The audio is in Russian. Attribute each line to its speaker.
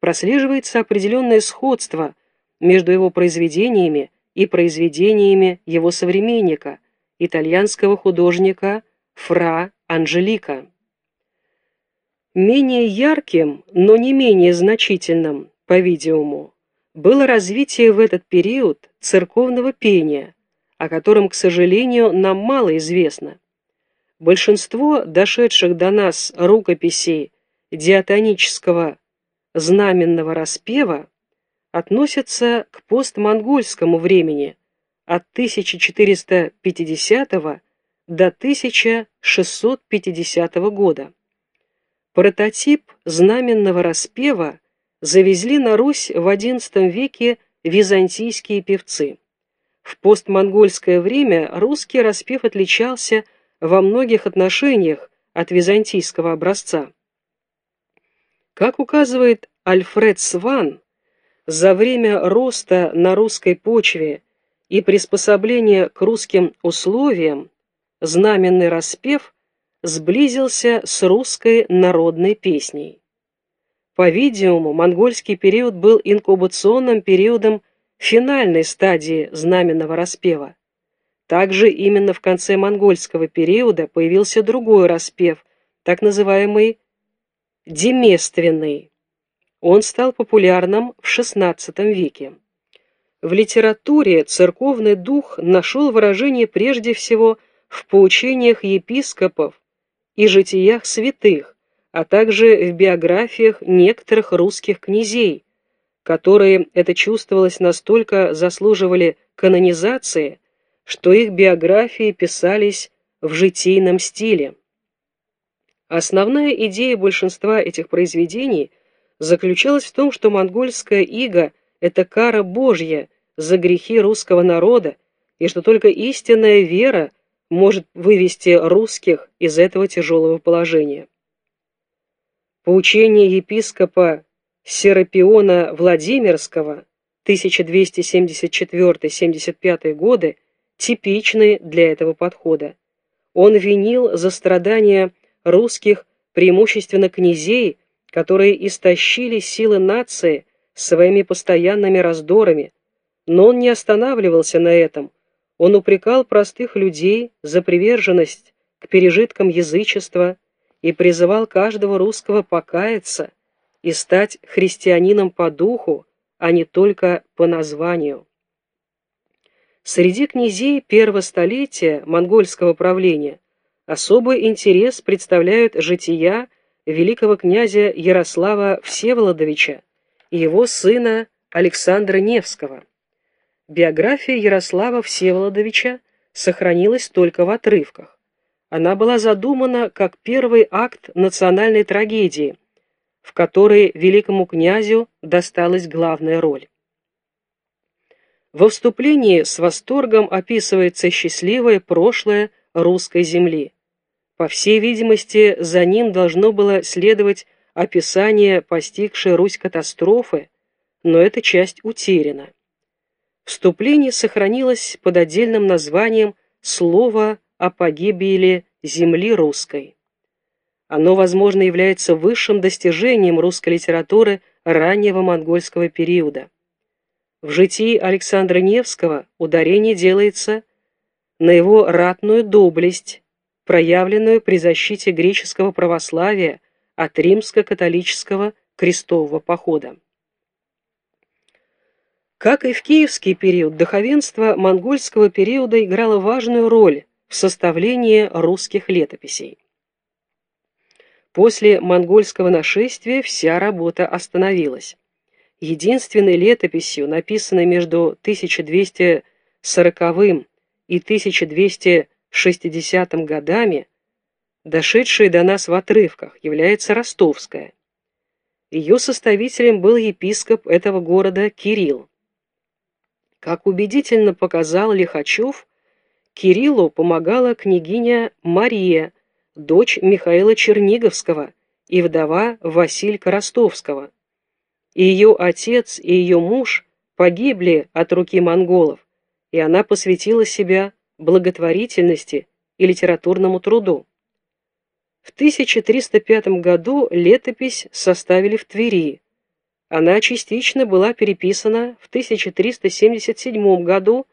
Speaker 1: прослеживается определенное сходство между его произведениями и произведениями его современника, итальянского художника Фра Анжелика. Менее ярким, но не менее значительным, по-видимому, было развитие в этот период церковного пения, о котором, к сожалению, нам мало известно. Большинство дошедших до нас рукописей диатонического знаменного распева относятся к постмонгольскому времени от 1450 до 1650 года. Прототип знаменного распева завезли на Русь в XI веке византийские певцы. В постмонгольское время русский распев отличался во многих отношениях от византийского образца. Как указывает Альфред Сван, за время роста на русской почве и приспособления к русским условиям знаменный распев сблизился с русской народной песней. По-видимому, монгольский период был инкубационным периодом финальной стадии знаменного распева. Также именно в конце монгольского периода появился другой распев, так называемый демественный. Он стал популярным в XVI веке. В литературе церковный дух нашел выражение прежде всего в поучениях епископов и житиях святых, а также в биографиях некоторых русских князей, которые, это чувствовалось, настолько заслуживали канонизации, что их биографии писались в житийном стиле. Основная идея большинства этих произведений заключалась в том, что монгольская ига – это кара Божья за грехи русского народа, и что только истинная вера может вывести русских из этого тяжелого положения. Поучение епископа Серапиона Владимирского 1274-75 годы типичны для этого подхода. Он винил за страдания русских, преимущественно князей, которые истощили силы нации своими постоянными раздорами, но он не останавливался на этом. Он упрекал простых людей за приверженность к пережиткам язычества и призывал каждого русского покаяться и стать христианином по духу, а не только по названию. Среди князей первого столетия монгольского правления Особый интерес представляют жития великого князя Ярослава Всеволодовича и его сына Александра Невского. Биография Ярослава Всеволодовича сохранилась только в отрывках. Она была задумана как первый акт национальной трагедии, в которой великому князю досталась главная роль. Во вступлении с восторгом описывается счастливое прошлое русской земли. По всей видимости, за ним должно было следовать описание постигшей Русь катастрофы, но эта часть утеряна. Вступление сохранилось под отдельным названием «Слово о погибели земли русской». Оно, возможно, является высшим достижением русской литературы раннего монгольского периода. В житии Александра Невского ударение делается на его ратную доблесть, проявленную при защите греческого православия от римско-католического крестового похода. Как и в киевский период, духовенство монгольского периода играло важную роль в составлении русских летописей. После монгольского нашествия вся работа остановилась. Единственной летописью, написанной между 1240 и 1200 60 годами, дошедшая до нас в отрывках, является ростовская. Ее составителем был епископ этого города Кирилл. Как убедительно показал Лихачев, Кириллу помогала княгиня Мария, дочь Михаила Черниговского и вдова Василька Ростовского. Ее отец, и ее муж погибли от руки монголов, и она посвятила себя благотворительности и литературному труду. В 1305 году летопись составили в Твери, Она частично была переписана в 1377 году